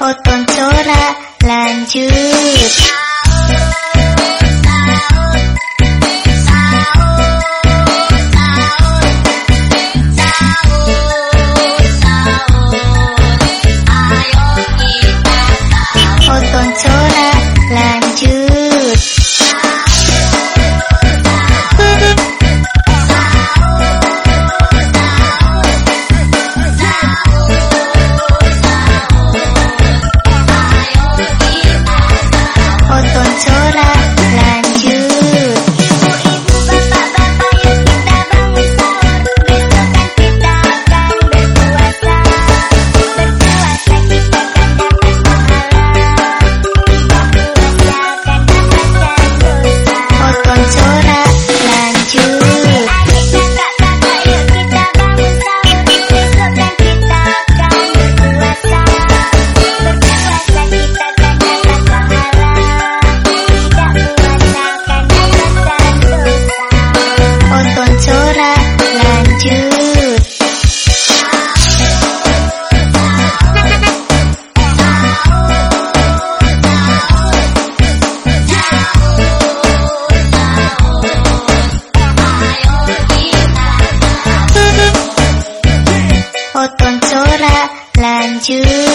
potong cora lanjut. Potong cora 조라 Ora lanjut.